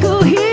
could hear